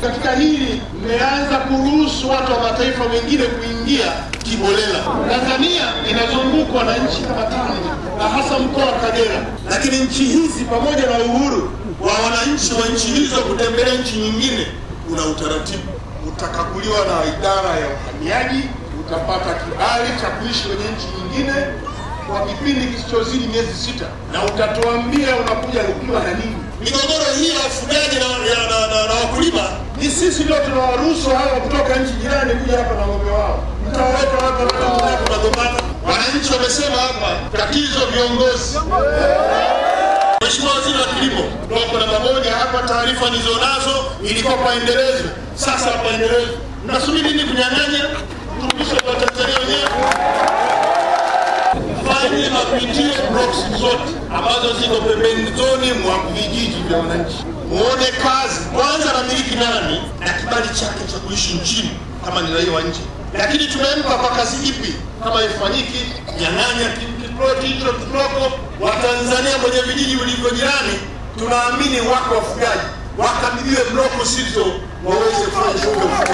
Katika hili mmeanza kuruhusu watu wa mataifa mengine kuingia kibolela Tanzania inazungukwa na nchi kama tano na hasa mkoa wa Kagera, lakini nchi hizi pamoja na uhuru wa wananchi wa nchi hizo kutembelea nchi nyingine, kuna utaratibu. Utakaguliwa na idara ya uhamiaji, utapata kibali cha kuishi kwenye nchi nyingine kwa kipindi kisichozidi miezi sita, na utatuambia unakuja ukiwa na nini. Migogoro hii ya wafugaji na, wakulima sisi ndio tunawaruhusu hawa kutoka nchi jirani kuja hapa na ng'ombe wao. Mtawaweka hapa tunagombana. Wananchi wamesema hapa, tatizo viongozi. Mheshimiwa Waziri wa Kilimo, tuko namba moja hapa, taarifa nilizonazo ilikuwa paendelezwe, sasa paendelezwe. Mnasubiri nini kunyang'anya? Turudishe kwa Tanzania wenyewe fanye mapitie blocks zote ambazo ziko pembezoni mwa vijiji vya wananchi, muone chake cha kuishi nchini kama ni raia wa nje, lakini tumempa kwa kazi ipi? Kama ifanyiki nyang'anya kiploti hicho kidogo. Watanzania mwenye vijiji vilivyo jirani, tunaamini wako wafugaji, wakabidhiwe bloko sizo waweze kufanya shughuli.